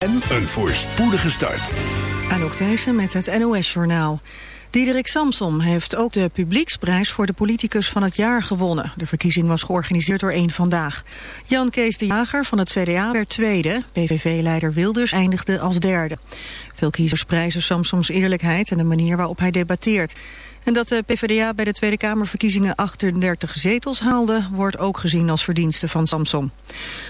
En een voorspoedige start. Anouk Thijssen met het NOS-journaal. Diederik Samsom heeft ook de publieksprijs voor de politicus van het jaar gewonnen. De verkiezing was georganiseerd door één Vandaag. Jan Kees de Jager van het CDA werd tweede. PVV-leider Wilders eindigde als derde. Veel kiezers prijzen Samsoms eerlijkheid en de manier waarop hij debatteert. En dat de PvdA bij de Tweede Kamerverkiezingen 38 zetels haalde... wordt ook gezien als verdienste van Samson.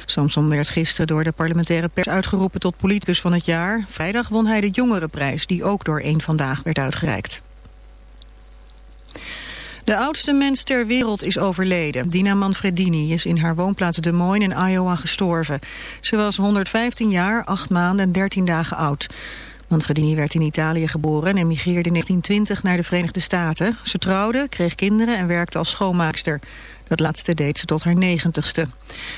Samson werd gisteren door de parlementaire pers uitgeroepen tot politicus van het jaar. Vrijdag won hij de jongerenprijs, die ook door één Vandaag werd uitgereikt. De oudste mens ter wereld is overleden. Dina Manfredini is in haar woonplaats Des Moines in Iowa gestorven. Ze was 115 jaar, 8 maanden en 13 dagen oud. Manfredini werd in Italië geboren en emigreerde in 1920 naar de Verenigde Staten. Ze trouwde, kreeg kinderen en werkte als schoonmaakster. Dat laatste deed ze tot haar negentigste.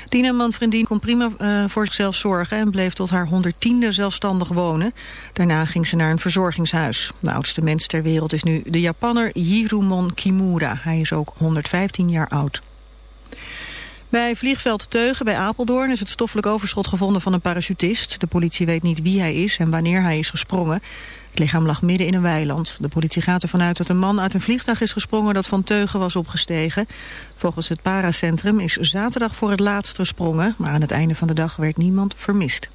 Dina Manfredini kon prima uh, voor zichzelf zorgen en bleef tot haar honderdtiende zelfstandig wonen. Daarna ging ze naar een verzorgingshuis. De oudste mens ter wereld is nu de Japanner Jirumon Kimura. Hij is ook 115 jaar oud. Bij vliegveld Teugen bij Apeldoorn is het stoffelijk overschot gevonden van een parachutist. De politie weet niet wie hij is en wanneer hij is gesprongen. Het lichaam lag midden in een weiland. De politie gaat ervan uit dat een man uit een vliegtuig is gesprongen dat van Teugen was opgestegen. Volgens het paracentrum is zaterdag voor het laatst gesprongen, maar aan het einde van de dag werd niemand vermist.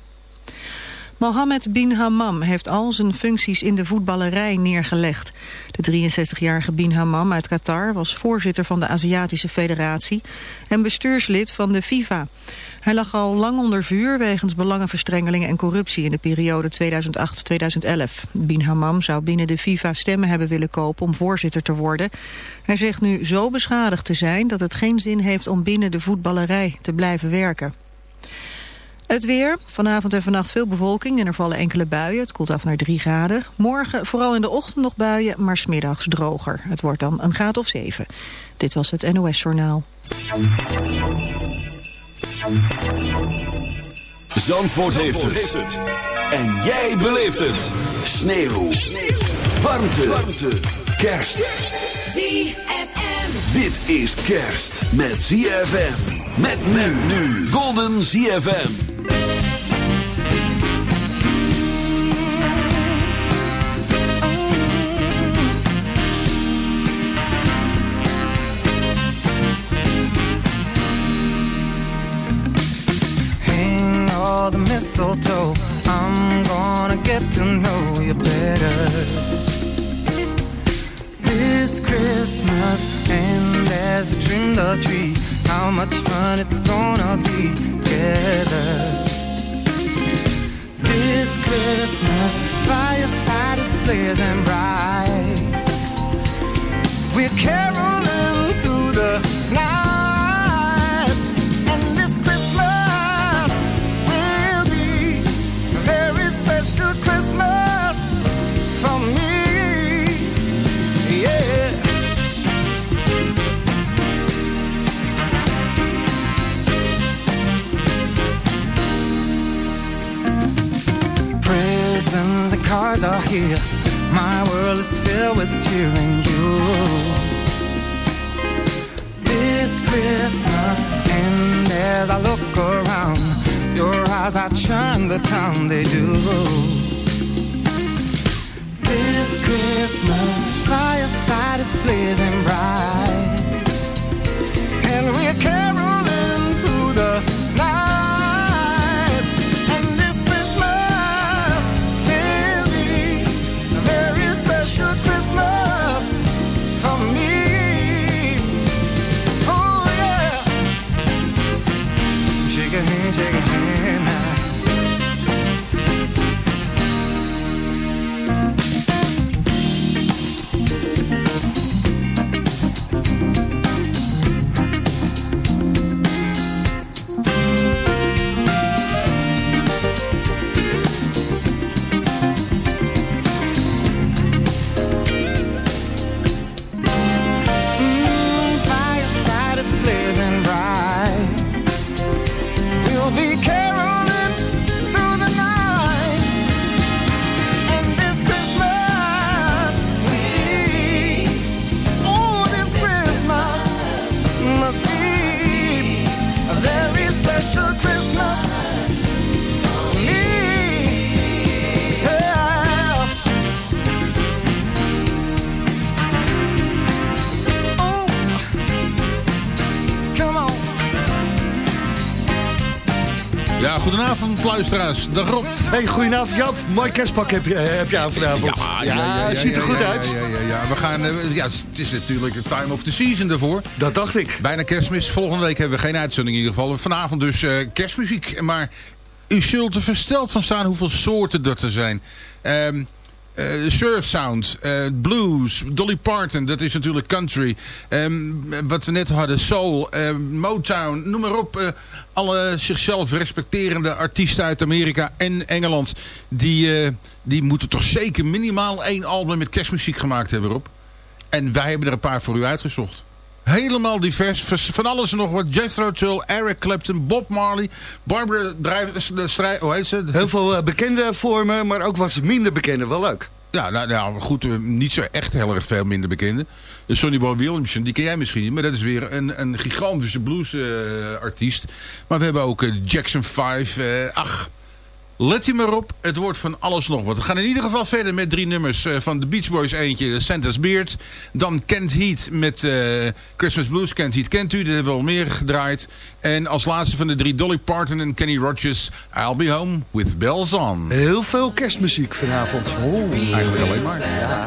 Mohammed bin Hammam heeft al zijn functies in de voetballerij neergelegd. De 63-jarige bin Hammam uit Qatar was voorzitter van de Aziatische Federatie en bestuurslid van de FIFA. Hij lag al lang onder vuur wegens belangenverstrengelingen en corruptie in de periode 2008-2011. Bin Hammam zou binnen de FIFA stemmen hebben willen kopen om voorzitter te worden. Hij zegt nu zo beschadigd te zijn dat het geen zin heeft om binnen de voetballerij te blijven werken. Het weer. Vanavond en vannacht veel bewolking en er vallen enkele buien. Het koelt af naar 3 graden. Morgen vooral in de ochtend nog buien, maar smiddags droger. Het wordt dan een graad of 7. Dit was het NOS Journaal. Zandvoort, heeft, het. En jij beleeft het. Sneeuw. Sneeuw. Warmte. Warmte. Kerst. ZFM. Dit is kerst met ZFM. Met men nu. Golden ZFM. all the mistletoe. I'm gonna get to know you better. This Christmas, and as we trim the tree, how much fun it's gonna be together. This Christmas, fireside is blazing bright. We're caroling cards are here. My world is filled with cheer and you. This Christmas, and as I look around, your eyes I churn the town they do. This Christmas, fireside is blazing bright, and we're caroling goedenavond luisteraars. Dag Rob. Hey, goedenavond Joop. Mooi kerstpak heb je, eh, heb je aan vanavond. Ja, ja, ja, ziet er goed uit. Ja, ja, ja, We gaan, uh, ja, het is natuurlijk het time of the season daarvoor. Dat dacht ik. Bijna kerstmis. Volgende week hebben we geen uitzending in ieder geval. Vanavond dus uh, kerstmuziek. Maar u zult er versteld van staan hoeveel soorten dat er zijn. Um, uh, surf sound, uh, blues, Dolly Parton, dat is natuurlijk country. Um, wat we net hadden, soul, uh, Motown, noem maar op. alle zichzelf respecterende artiesten uit Amerika en Engeland... die, die moeten toch zeker minimaal één album met kerstmuziek gemaakt hebben, Rob. En wij hebben er een paar voor u uitgezocht. Helemaal divers. Van alles en nog wat. Jethro Tull, Eric Clapton, Bob Marley, Barbara Strijd. Hoe heet ze? Heel veel bekende vormen, maar ook wat minder bekende. Wel leuk. Ja, nou, nou goed, niet zo echt heel erg veel minder bekende. Sonny Boy Williamson, die ken jij misschien niet, maar dat is weer een, een gigantische bluesartiest. Maar we hebben ook Jackson 5. Uh, ach, Let je maar op, het wordt van alles nog wat. We gaan in ieder geval verder met drie nummers uh, van de Beach Boys. Eentje, Santa's Beard. Dan Kent Heat met uh, Christmas Blues. Kent Heat kent u, dat hebben we al meer gedraaid. En als laatste van de drie Dolly Parton en Kenny Rogers. I'll Be Home with Bells On. Heel veel kerstmuziek vanavond. Oh. Eigenlijk alleen maar. Ja.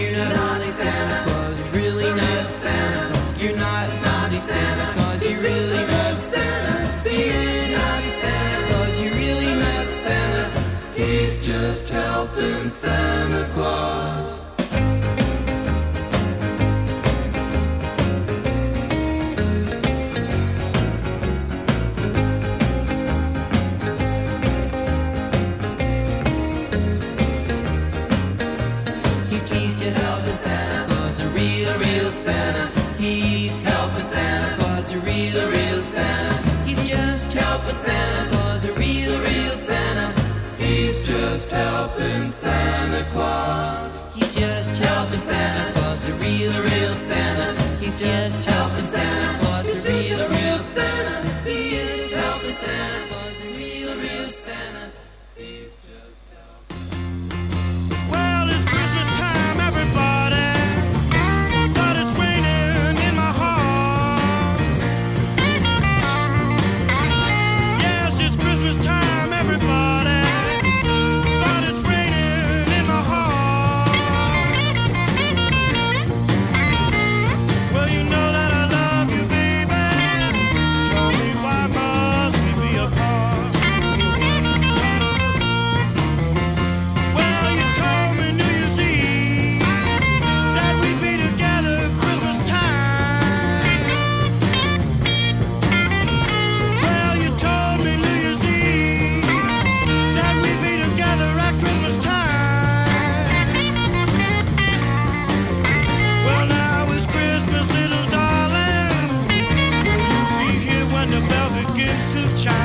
helping Santa Claus. it gives to chime.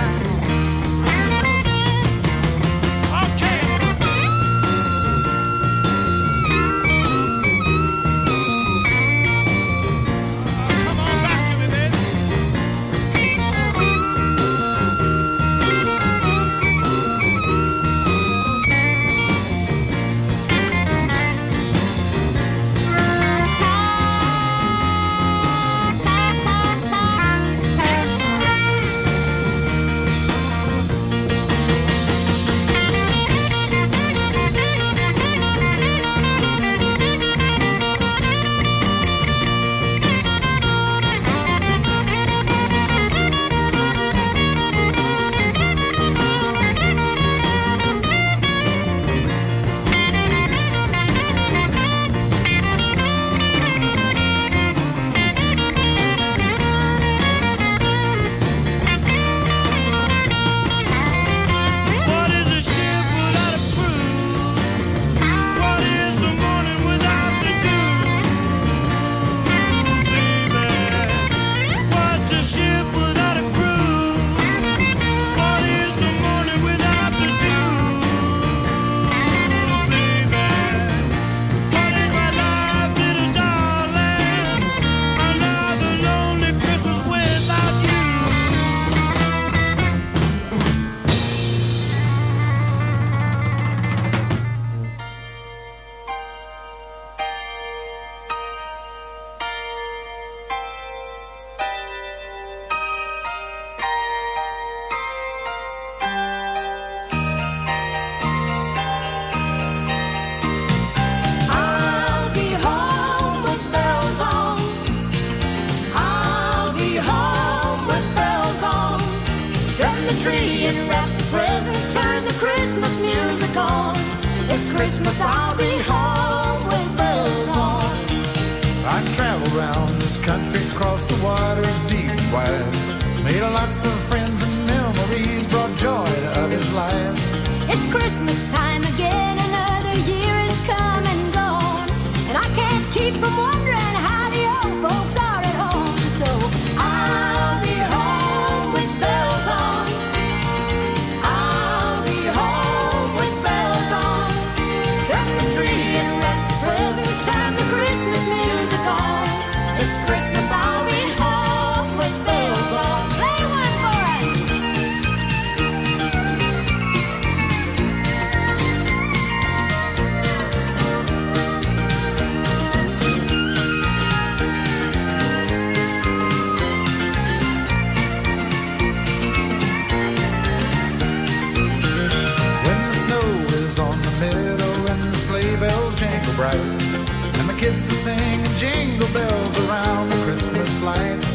Christmas I'll be home with bells on. I traveled around this country, crossed the waters deep and wide. Made lots of friends and memories, brought joy to others' lives. It's Christmas time again, kids are singing jingle bells around the Christmas lights.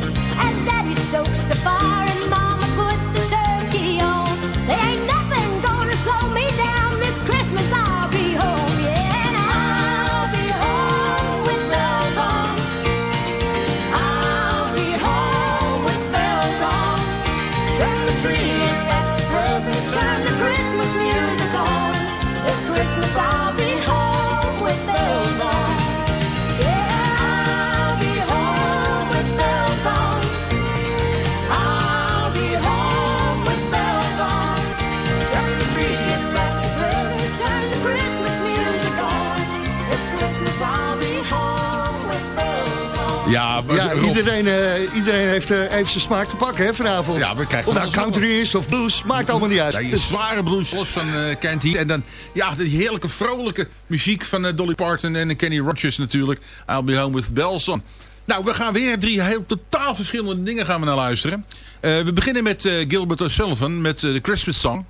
Ja, maar Ja, iedereen, eh, iedereen heeft, eh, heeft zijn smaak te pakken hè, vanavond. Ja, we krijgen of nou alles country is of blues, maakt allemaal niet uit. Ja, je zware blues los van eh Kent Heat. En dan ja, de heerlijke vrolijke muziek van Dolly Parton en Kenny Rogers natuurlijk. I'll be home with bells on. Nou, we gaan weer drie heel totaal verschillende dingen gaan we naar luisteren. Eh, we beginnen met eh, Gilbert O'Sullivan met de Christmas Song.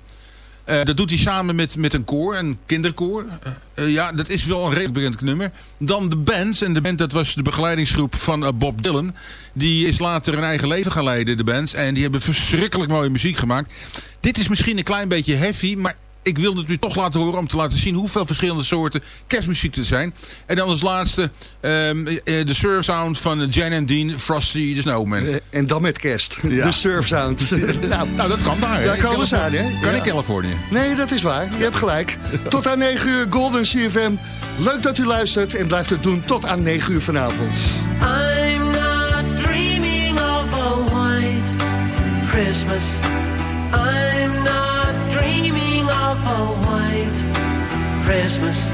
Eh, dat doet hij samen met, met een koor, een kinderkoor. Eh, eh, ja, dat is wel een redelijk bekend nummer. Dan de bands. En de band dat was de begeleidingsgroep van Bob Dylan. Die is later een eigen leven gaan leiden, de bands. En die hebben verschrikkelijk mooie muziek gemaakt. Dit is misschien een klein beetje heavy, maar ik wilde het u toch laten horen om te laten zien hoeveel verschillende soorten kerstmuziek er zijn. En dan als laatste ehm, eh, de surf sound van Jan and Dean, Frosty the Snowman. Eh, En dan met kerst. Ja. De surf sound. nou, Nou, dat kan daar. hè? Daar komen ze aan, hè? Kan Ja. in Californië. Nee, dat is waar. Je hebt gelijk. Tot aan 9 uur Golden CFM. Leuk dat u luistert en blijft het doen tot aan 9 uur vanavond. I'm not dreaming of a white Christmas. Christmas.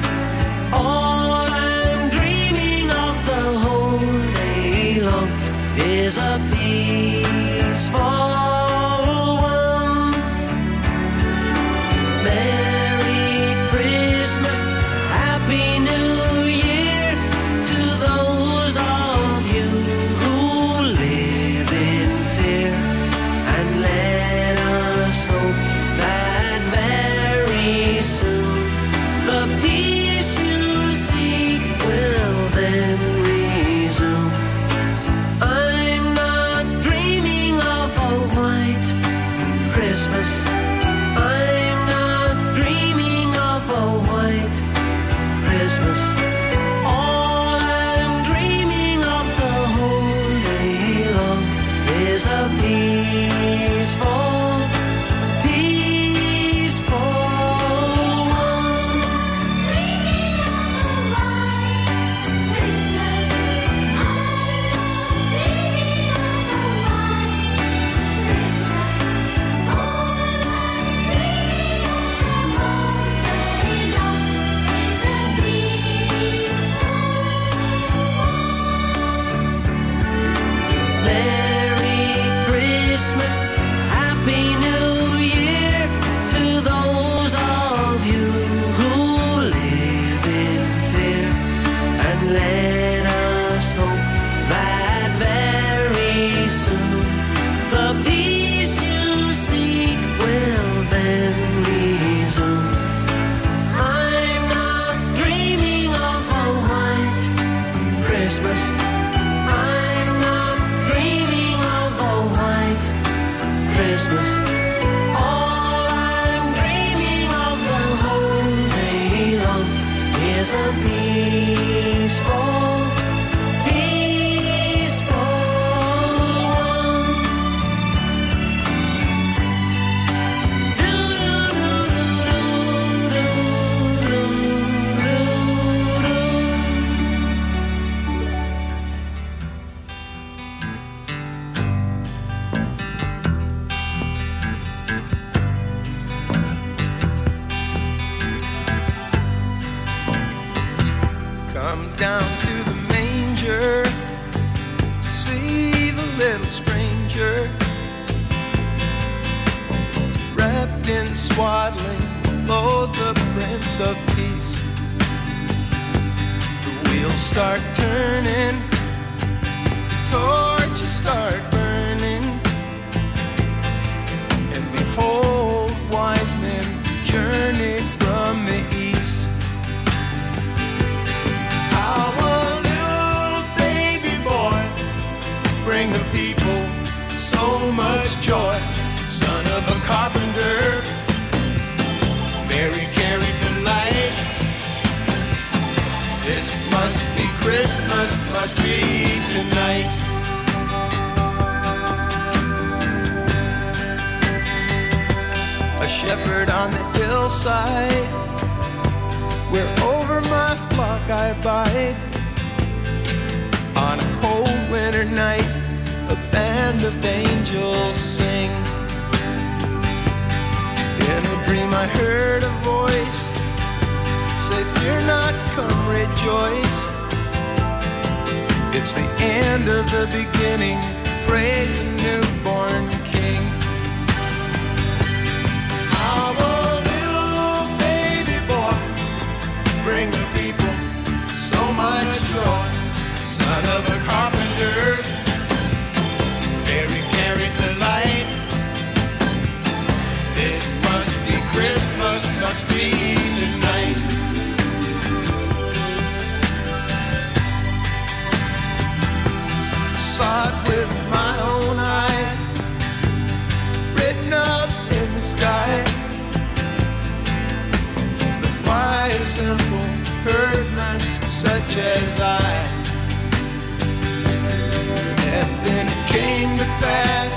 All I'm dreaming of the whole day long is a peaceful one. Merry start turning, torches start burning, and behold, wise men journey from the east. How a little baby boy bring the people so much joy. Son of a carpenter, Mary carried the light. This must Christmas, must be tonight. A shepherd on the hillside, where over my flock I abide. On a cold winter night, a band of angels sing. In a dream I heard a voice say, Fear not, come rejoice. It's the end of the beginning. Praise the newborn King. A little baby boy bring the people so much joy. Son of a carpenter, simple herdsman, such as I. And then it came to pass,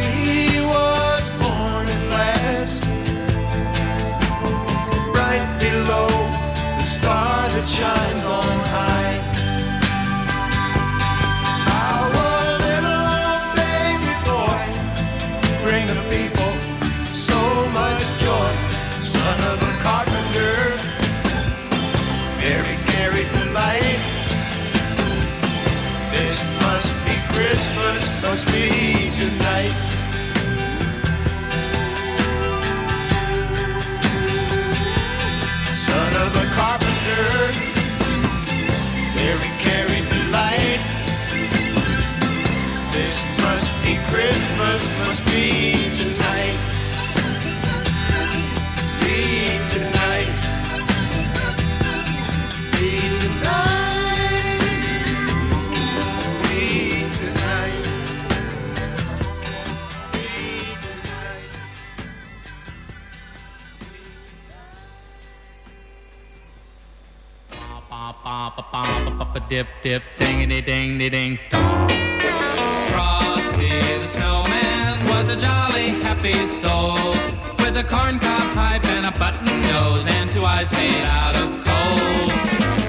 he was born at last. Right below the star that shines on high. Ba dip dip dingity ding ding ding dong. Frosty the snowman was a jolly happy soul with a corncob pipe and a button nose and two eyes made out of coal.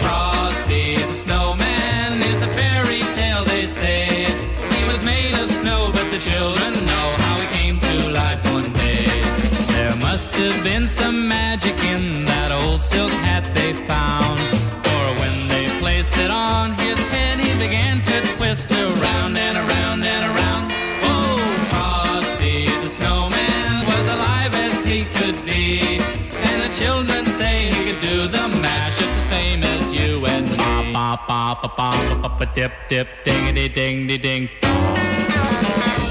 Frosty the snowman is a fairy tale they say. He was made of snow, but the children know how he came to life one day. There must have been some magic in that old silk hat they found. Ba ba ba ba ba dip dip dingity ding ding ding.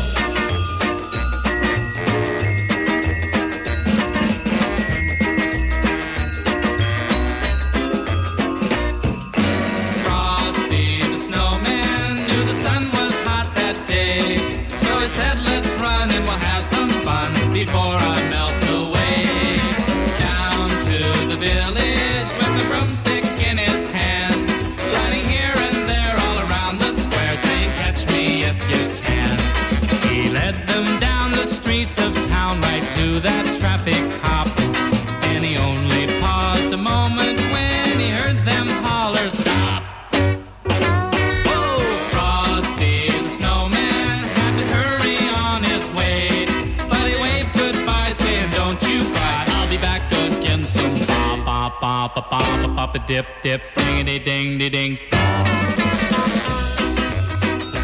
Ba ba dip dip dingity ding ding ding.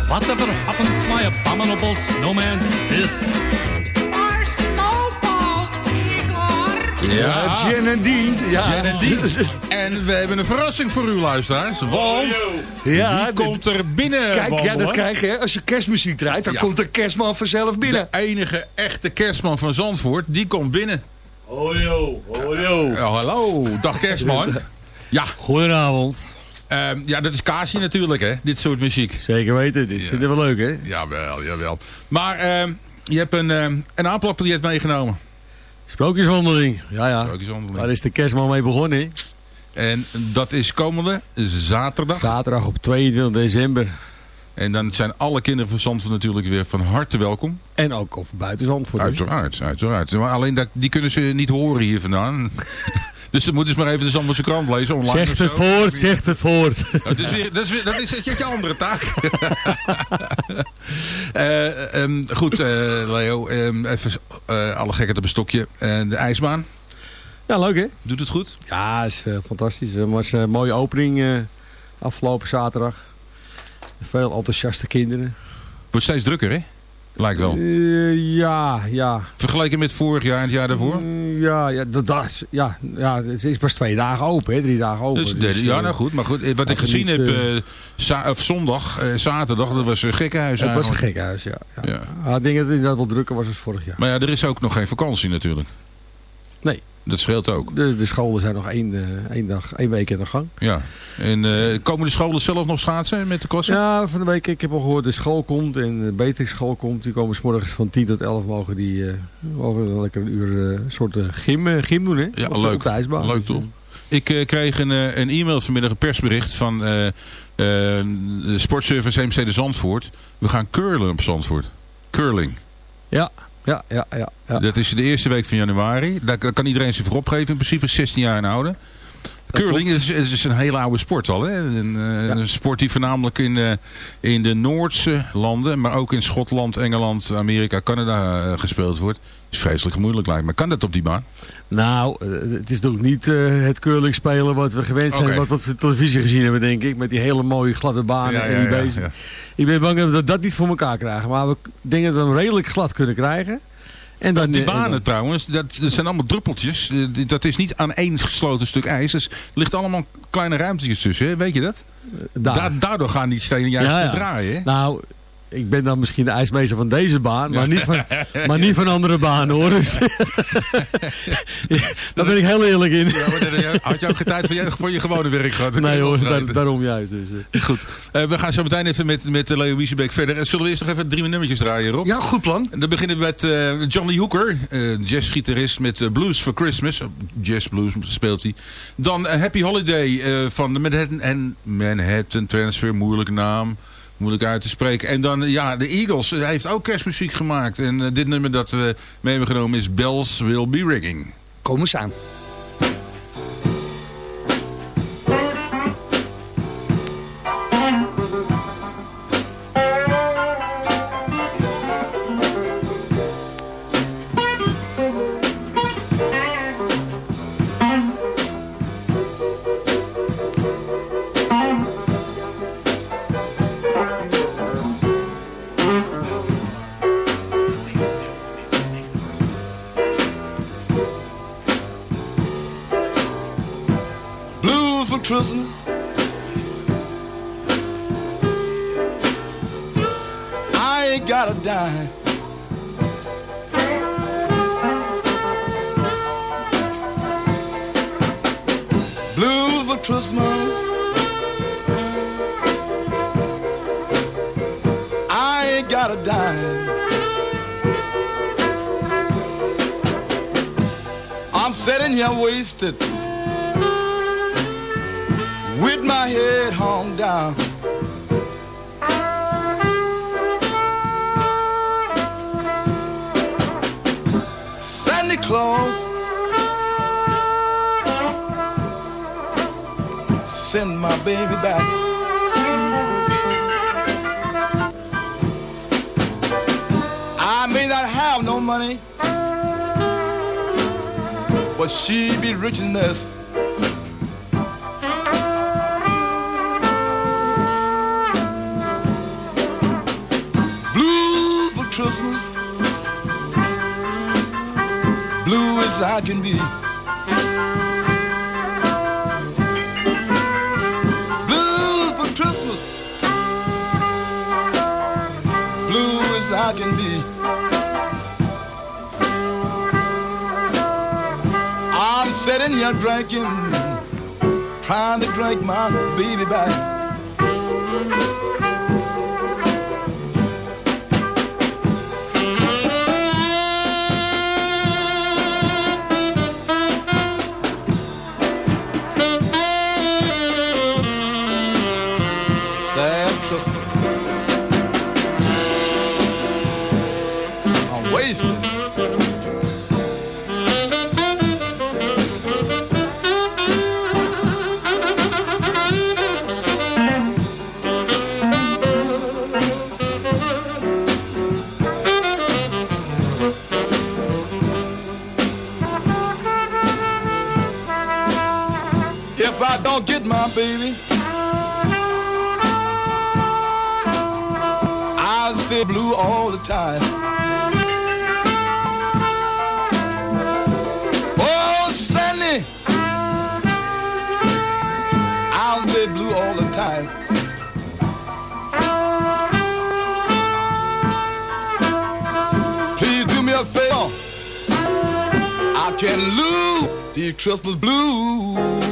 Whatever happened to my abominable snowman fist? Our snowballs Ja, Jen en Dean. Ja. Jen en Dean. En we hebben een verrassing voor u, luisteraars. Want Ja, die komt er binnen Kijk, ja, dat krijg je. Als je kerstmuziek draait, dan Ja. komt de kerstman vanzelf binnen. De enige echte kerstman van Zandvoort, die komt binnen. Hallo. Oh, hallo, dag kerstman. Ja, Goedenavond. ehm, ja, dat is Kaasje natuurlijk, hè, dit soort muziek. Zeker weten, dit vinden we leuk, hè? Jawel, jawel. Maar ehm, je hebt een, ehm, een aanplakbiljet meegenomen. Sprookjeswandeling. Ja, ja. Sprookjeswandeling. Daar is de kerstman mee begonnen. hè? En dat is komende zaterdag. Zaterdag op 22 december. En dan zijn alle kinderen van Zandvoort natuurlijk weer van harte welkom. En ook of buiten Zandvoort. Uiteraard, uiteraard. Maar alleen dat, die kunnen ze niet horen hier vandaan. dus dan moeten ze maar even de Zandvoortse krant lezen online. Zegt of het zo. voort, zegt het voort. Dat is, weer, dat is, weer, dat is je, je andere taak. Eh, ehm, goed, eh, Leo. ehm, even eh, alle gekheid op een stokje. De ijsbaan, Ja, leuk hè? doet het goed? Ja, is fantastisch. Het was een mooie opening eh, afgelopen zaterdag. Veel enthousiaste kinderen. Wordt steeds drukker, hè? Lijkt wel. Eh, ja, ja. Vergeleken met vorig jaar en het jaar daarvoor? Mm, Ja, ja, dat, dat ja, ja, het is pas twee dagen open, hè? drie dagen open. Dus, Dus, ja, eh, nou goed. Maar goed, eh, wat ik gezien niet, heb, of zondag, zaterdag, dat was een gekkenhuis Het was een eigenlijk. gekhuis, ja. ja. Ja. Ah, ik denk dat het inderdaad wel drukker was als vorig jaar. Maar ja, er is ook nog geen vakantie natuurlijk. Nee. Dat scheelt ook. De, de scholen zijn nog één, eh, één, dag, één week in de gang. Ja. En eh, komen de scholen zelf nog schaatsen met de klasse? Ja, van de week, ik heb al gehoord, de school komt en de Beatrix school komt. Die komen s morgens van 10 tot 11 mogen die eh, mogen lekker een uur eh, soort gym, gym doen, hè? Ja, leuk. Op de ijsbaan. Leuk toch? Ik kreeg een, een e-mail vanmiddag, een persbericht van de sportservice MC de Zandvoort. We gaan curlen op Zandvoort. Curling. Ja, ja, ja, ja. ja. Dat is de eerste week van januari. Daar, kan iedereen zich voor opgeven. In principe 16 jaar en ouder. Curling is, is, een hele oude sport al. Hè? Een, een sport die voornamelijk in, eh, in de Noordse landen, maar ook in Schotland, Engeland, Amerika, Canada eh, gespeeld wordt. Is vreselijk moeilijk lijkt me. Kan dat op die baan? Nou, eh, het is natuurlijk niet eh, het curling spelen wat we gewend zijn, wat we op de televisie gezien hebben, denk ik. Met die hele mooie gladde banen Ja, en die ja, bezig. ja. Ik ben bang dat we dat niet voor elkaar krijgen. Maar we denk dat we hem redelijk glad kunnen krijgen. En dan, Die dan- banen trouwens, dat, dat zijn allemaal druppeltjes. Eh, Dat is niet aan één gesloten stuk ijs. Dus er ligt allemaal kleine ruimtetjes tussen. Weet je dat? daar. Da- daardoor gaan die stenen juist Ja, ja. draaien. Hè? Nou, ik ben dan misschien de ijsmeester van deze baan, maar, niet, van, maar niet van andere banen hoor. Dus, daar ben ik heel eerlijk in. Ja, had je ook geen tijd voor je, voor je gewone werk gehad? Nee hoor, daar- daarom juist. Dus, eh. Goed. Eh, we gaan zo meteen even met, met Leo Wiesebeek verder. Zullen we eerst nog even drie nummertjes draaien, Rob? Ja, goed plan. En dan beginnen we met eh, Johnny Hooker, eh jazzgitarist met Blues for Christmas. Jazz blues speelt hij. Dan Happy Holiday eh, van de Manhattan, en Manhattan Transfer, moeilijke naam. Moeilijk uit te spreken. En dan, eh, ja, de Eagles. Hij heeft ook kerstmuziek gemaakt. En eh, dit nummer dat we mee hebben genomen is Bells Will Be Ringing. Kom eens aan. Christmas. I ain't got a dime. Blues for Christmas. I ain't got a dime. I'm sitting here wasted with my head hung down. Santa Claus send my baby back. I may not have no money, but she be rich enough. can be. Blue for Christmas, blue as I can be. I'm sitting here drinking, trying to drink my baby back. Baby, I'll stay blue all the time. Oh, Sandy, I'll stay blue all the time. Please do me a favor. I can lose the Christmas blues.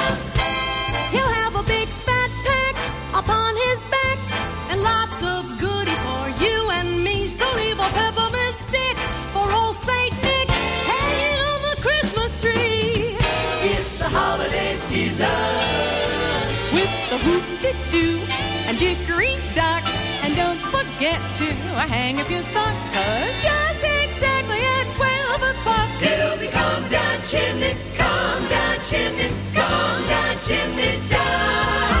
The hoop-de-doo and dickory-dock. And don't forget to hang up your sock, 'cause just exactly at 12 o'clock. It'll be come down chimney, come down chimney, come down chimney down.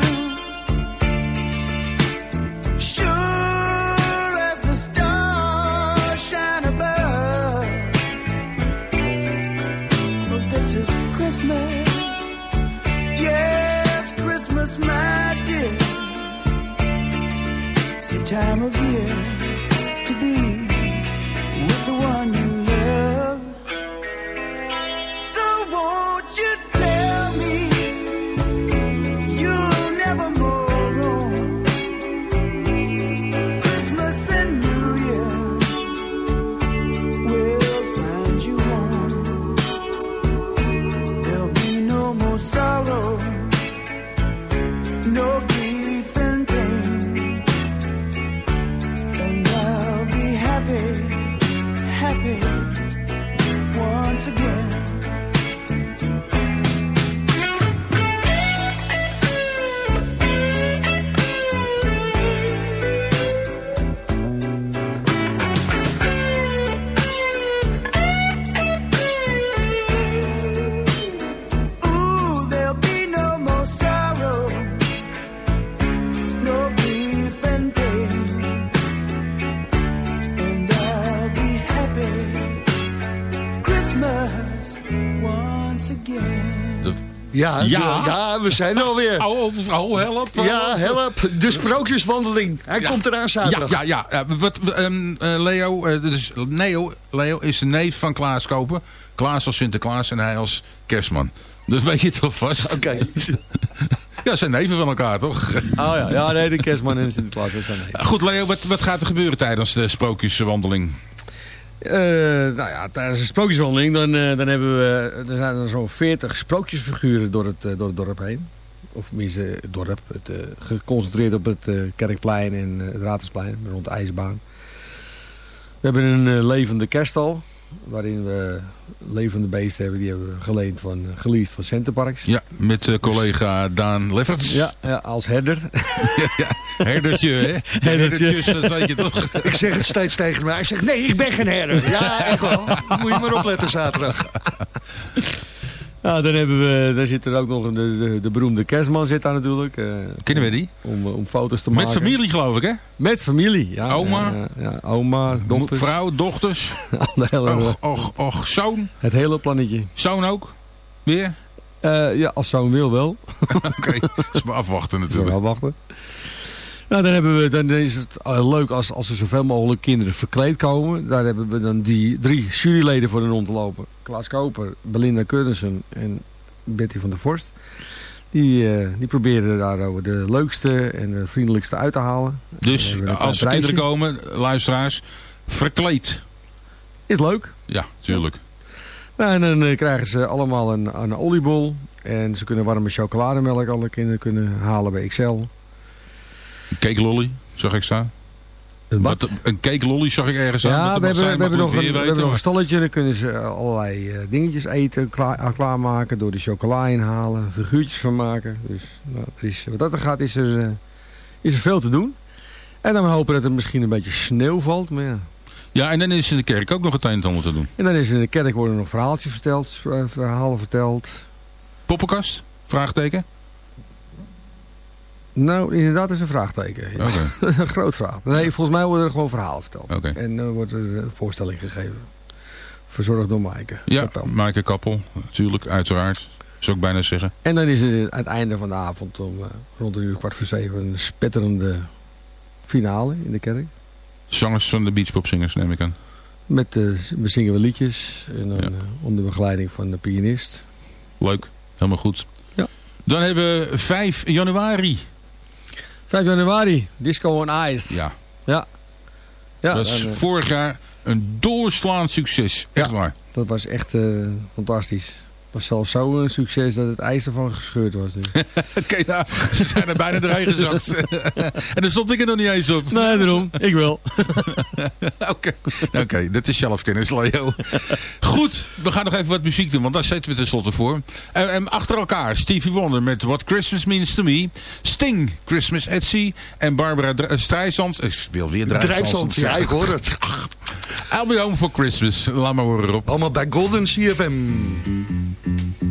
Time of Ja, Ja. we zijn er alweer. Oh, oh, oh, help. Ja, help. De sprookjeswandeling. Hij Ja. komt eraan zaterdag. Ja, ja, ja. Eh, wat, ehm, eh, Leo, eh, dus Neo, Leo is de neef van Klaas Koper. Klaas als Sinterklaas en hij als kerstman. Dus weet je het alvast. Oké. Ja, zijn neven van elkaar, toch? Oh ja, ja nee, de kerstman en Sinterklaas, zijn nee. Goed, Leo, wat, wat gaat er gebeuren tijdens de sprookjeswandeling? Eh, nou ja, tijdens een sprookjeswandeling dan, eh, dan hebben we, er zijn er zo'n 40 sprookjesfiguren door het, eh, door het dorp heen. Of tenminste het dorp, het, geconcentreerd op het Kerkplein en het Ratersplein, rond de IJsbaan. We hebben een levende kerststal, waarin we levende beesten hebben. Die hebben we geleend van, eh, geleased van Centerparks. Ja, met eh, collega Daan Lefferts. Ja, ja, als herder. ja, ja. Herdertje, hè? Herdertje. Herdertjes, dat weet je toch? Ik zeg het steeds tegen mij. Hij zegt, nee, ik ben geen herder. Ja, echt wel. Moet je maar opletten zaterdag. Ja, dan hebben we, daar zit er ook nog een, de, de, de beroemde kerstman zit daar natuurlijk. eh, Kennen we die? Om, om foto's te Met maken. familie, geloof ik, hè? Met familie, ja. Oma? Ja, oma, dochters. Vrouw, dochters. Hele- Och, och, och, zoon. Het hele plannetje. Zoon ook? Weer? Eh, ja, als zo'n wil wel. Oké, is maar afwachten natuurlijk. afwachten. Nou, dan, hebben we, dan is het eh, leuk als, als er zoveel mogelijk kinderen verkleed komen. Daar hebben we dan die drie juryleden voor de rond te lopen. Klaas Koper, Belinda Currensen en Betty van der Vorst. Die, eh, die proberen daar de leukste en de vriendelijkste uit te halen. Dus als er kinderen komen, luisteraars, verkleed. Is leuk. Ja, tuurlijk. Nou, en dan eh, krijgen ze allemaal een, een oliebol. En ze kunnen warme chocolademelk alle kinderen kunnen halen bij Excel. Cake lolly, zag ik staan. Een wat? Een cake lolly zag ik ergens aan. Ja, we hebben, zijn, we hebben, nog, een, weer we weten, hebben nog een maar- stalletje. Dan kunnen ze eh, allerlei eh, dingetjes eten, klaar, klaarmaken. Door de chocola inhalen, figuurtjes van maken. Dus nou, er is, wat dat er gaat, is er, eh, is er veel te doen. En dan hopen dat er misschien een beetje sneeuw valt. Maar ja. Ja, en dan is in de kerk ook nog het een en ander te doen. En dan is in de kerk worden nog verhaaltjes verteld, verhalen verteld. Poppenkast? Vraagteken? Nou, inderdaad is een vraagteken. Ja. een groot vraag. Nee, volgens mij worden er gewoon verhalen verteld. En dan wordt er een voorstelling gegeven. Verzorgd door Maaike. Ja, Kapel. Maaike Kappel, natuurlijk, uiteraard. Zou ik bijna zeggen. En dan is er aan het einde van de avond om eh, rond een uur kwart voor zeven een spetterende finale in de kerk. Zangers van de Beachpopzingers, neem ik aan. Met, eh, we zingen wel liedjes en dan, eh, onder begeleiding van de pianist. Leuk, helemaal goed. Ja. Dan hebben we 5 januari. 5 januari, Disco on Ice. Ja. Ja. ja dat is eh, vorig jaar een doorslaand succes. Echt waar. Dat was echt eh, fantastisch. Het was zelfs zo'n succes dat het ijs ervan gescheurd was. nu. Oké, nou, ze zijn er bijna doorheen gezakt. en dan stond ik er nog niet eens op. Nee, daarom. Ik wel. Oké, Oké, dat is zelfkennis, Leo. Goed, we gaan nog even wat muziek doen, want daar zitten we tenslotte voor. En, en achter elkaar, Stevie Wonder met What Christmas Means to Me. Sting, Christmas at Sea. En Barbara Dra- Streisand. Ik wil weer. Drijfzand, ja, ik hoor het. I'll be home for Christmas. Laat maar horen op. Allemaal bij Golden CFM. Oh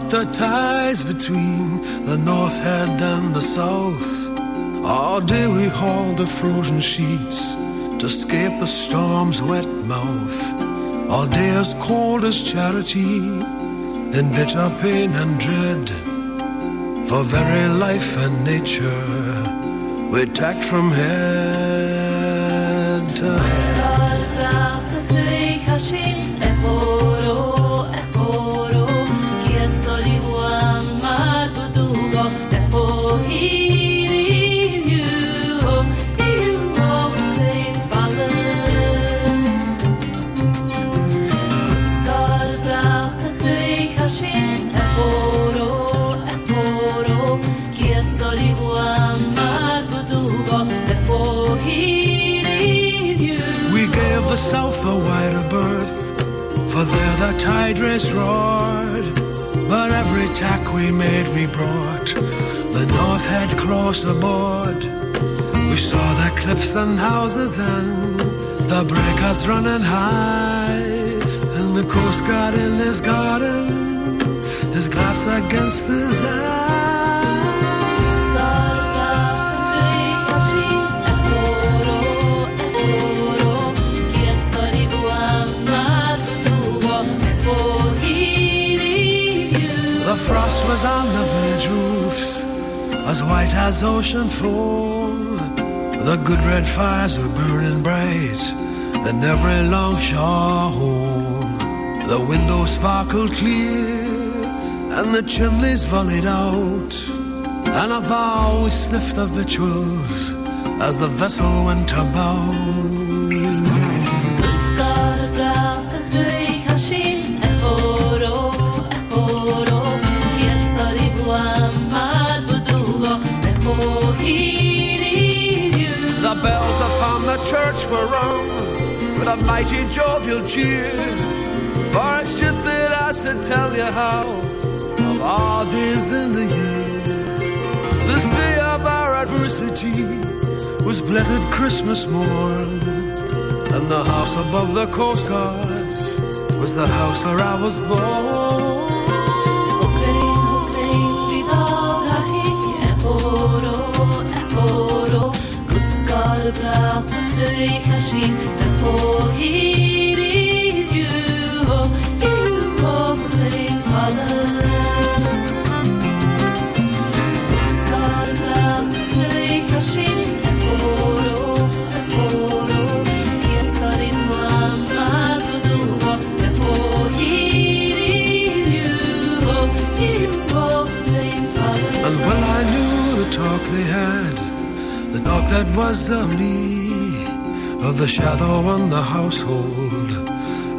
the ties between the north head and the south. All day we haul the frozen sheets to escape the storm's wet mouth. All day as cold as charity in bitter pain and dread. For very life and nature we tacked from head to head. The tide race roared. But every tack we made we brought the north head close aboard. We saw the cliffs and houses then, the breakers running high, and the coast guard in his garden, his glass against his eye. Was on the village roofs, as white as ocean foam. The good red fires were burning bright in every long shore home. The windows sparkled clear, and the chimneys volleyed out. And a vow we sniffed the victuals as the vessel went about. Church were rung with a mighty jovial cheer. For it's just that I should tell you how, of all days in the year, this day of our adversity was blessed Christmas morn. And the house above the coast guards was the house where I was born. Bracht een vleug zien en voor talk that was me, of the shadow on the household,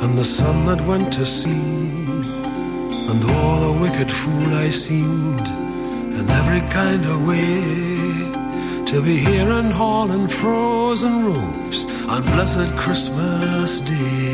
and the son that went to sea, and all the wicked fool I seemed, in every kind of way, to be here and hauling frozen ropes on blessed Christmas Day.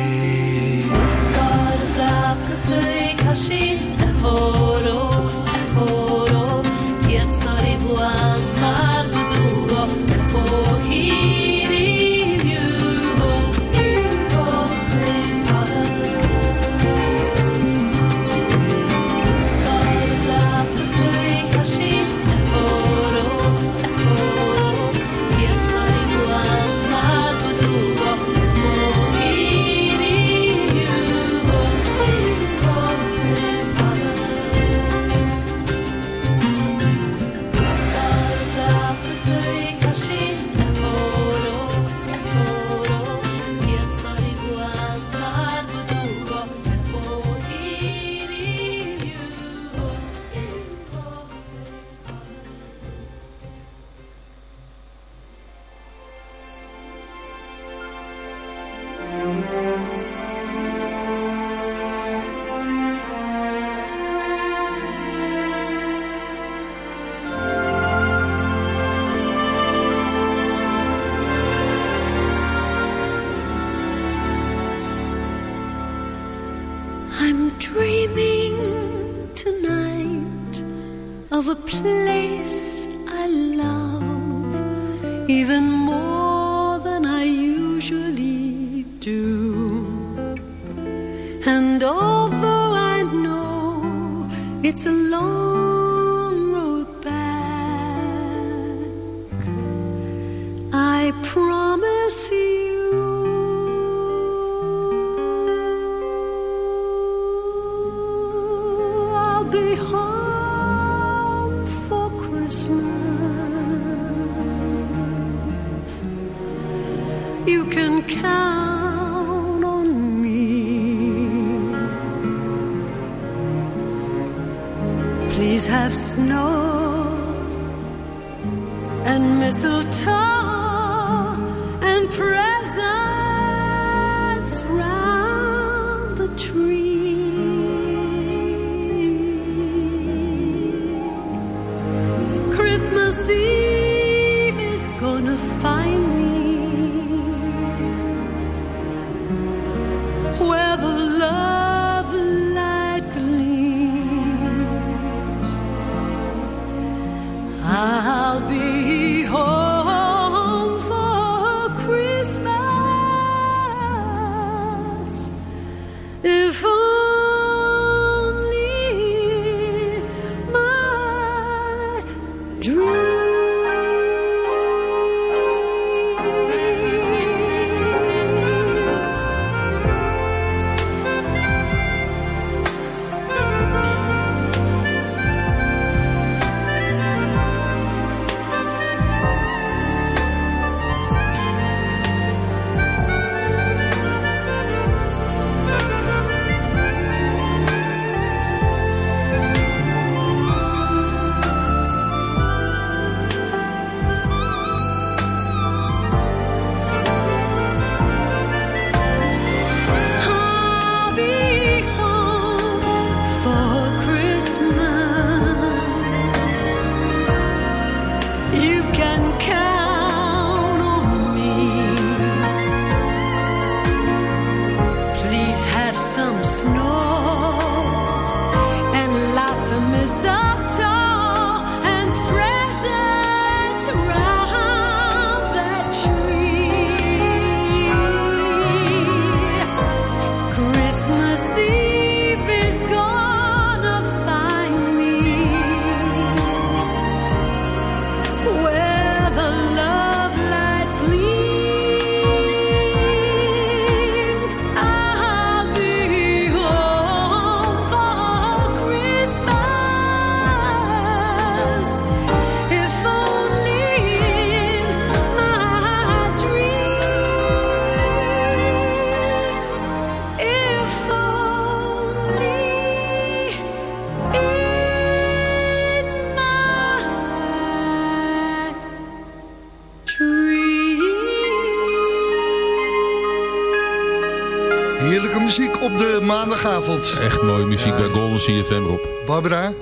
Echt mooie muziek bij Golden CFM, Rob. Barbara?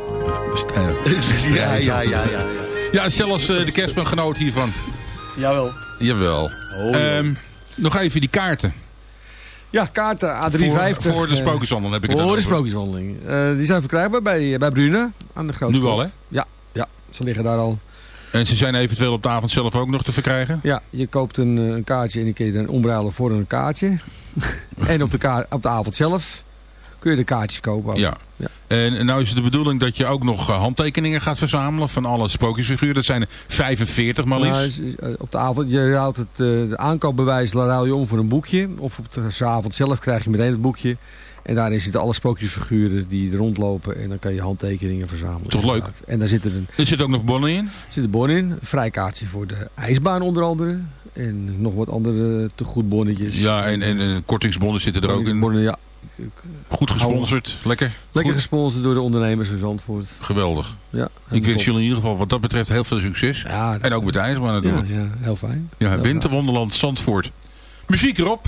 Ja, Ja, ja, ja, ja. Ja, zelfs eh, de kerstman genoot hiervan. Jawel. Jawel. Ehm, nog even die kaarten. Ja, kaarten A350. Voor, voor de sprookjeswandeling heb ik het Voor de sprookjeswandeling. Eh, die zijn verkrijgbaar bij, bij Brune aan de grote Nu al, hè? Ja, ja, ze liggen daar al. En ze zijn eventueel op de avond zelf ook nog te verkrijgen? Ja, je koopt een, eh, een kaartje en dan kun je dan omruilen voor een kaartje. en op de, kaart, op de avond zelf kun je de kaartjes kopen. ook. Ja. En nou is het de bedoeling dat je ook nog eh, handtekeningen gaat verzamelen van alle sprookjesfiguren. Dat zijn er 45 maar Nou, liefst. op de avond, je houdt het eh, de aankoopbewijs ruil je om voor een boekje. Of op de avond zelf krijg je meteen het boekje. En daarin zitten alle sprookjesfiguren die er rondlopen. En dan kan je handtekeningen verzamelen. Toch leuk? En daar zitten een, Er zit ook nog bonnen in. er zit een bon in. Vrijkaartje voor de ijsbaan onder andere. En nog wat andere tegoedbonnetjes. Ja, en, en, eh, kortingsbonnen zitten er ook in. Bonnen, ja. Goed gesponsord. Lekker. Lekker Goed. gesponsord door de ondernemers van Zandvoort. Geweldig. Ja, Ik wens jullie in ieder geval wat dat betreft heel veel succes. en ook met de ijsbaan Ja, natuurlijk. ja, heel fijn. Ja, Heel Winterwonderland Zandvoort. Muziek erop.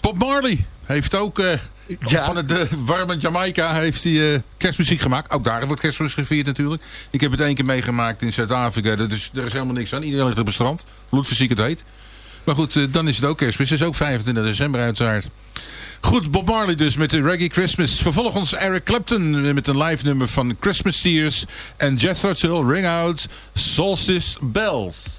Bob Marley heeft ook eh, van het eh, warme Jamaica heeft hij, eh, kerstmuziek gemaakt. Ook daar wordt kerstmis gevierd natuurlijk. Ik heb het één keer meegemaakt in Zuid-Afrika. Dat is, er is helemaal niks aan. Iedereen ligt op het strand. Bloedfysiek het heet. Maar goed, dan is het ook kerstmis. Het is ook 25 december uiteraard. Goed, Bob Marley dus met de Reggae Christmas. Vervolgens Eric Clapton met een live nummer van Christmas Tears. En Jethro Tull, Ring Out, Solstice Bells.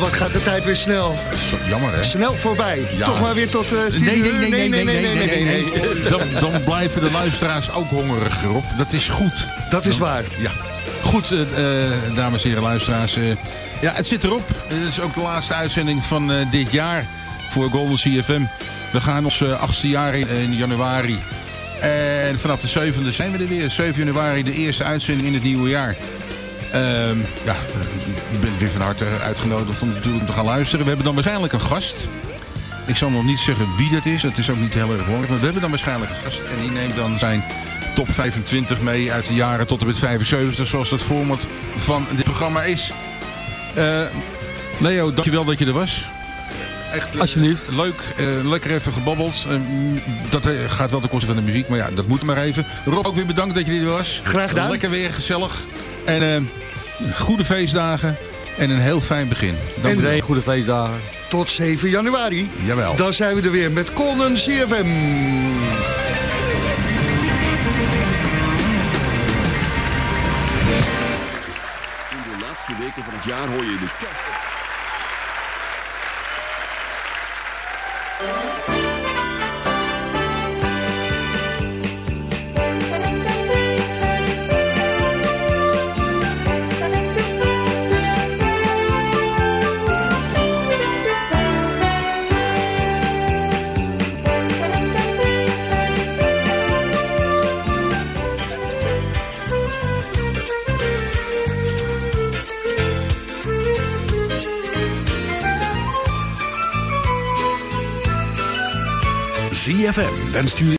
Wat gaat de tijd weer snel. Zo, jammer hè? Snel voorbij. Ja. Toch maar weer tot eh tien Nee, nee, uur? nee, nee, nee, nee, nee, nee, nee. Dan, dan blijven de luisteraars ook hongerig erop. Dat is goed. Dat is Dan- waar. Ja. Goed, eh, eh, dames en heren luisteraars. eh, ja, het zit erop. Het is ook de laatste uitzending van eh, dit jaar voor Golden CFM. We gaan ons eh, achtste jaar in, in januari. En vanaf de 7e zijn we er weer. 7 januari, de eerste uitzending in het nieuwe jaar. Ehm, ja, je bent weer van harte uitgenodigd om natuurlijk te gaan luisteren. We hebben dan waarschijnlijk een gast. Ik zal nog niet zeggen wie dat is. Dat is ook niet heel erg belangrijk. Maar we hebben dan waarschijnlijk een gast. En die neemt dan zijn top 25 mee uit de jaren tot en met 75. Zoals dat format van dit programma is. Eh, Leo, dankjewel dat je er was. Echt, eh, Alsjeblieft. Leuk, eh, lekker even gebabbeld. Dat gaat wel ten koste van de muziek, maar ja, dat moet maar even. Rob, ook weer bedankt dat je er was. Graag gedaan. Lekker weer, gezellig. En eh, goede feestdagen en een heel fijn begin. Dank. Iedereen, goede feestdagen. Tot 7 januari. Jawel. Dan zijn we er weer met Colden CFM. In de laatste weken van het jaar hoor je de kerst. ZFM wenst u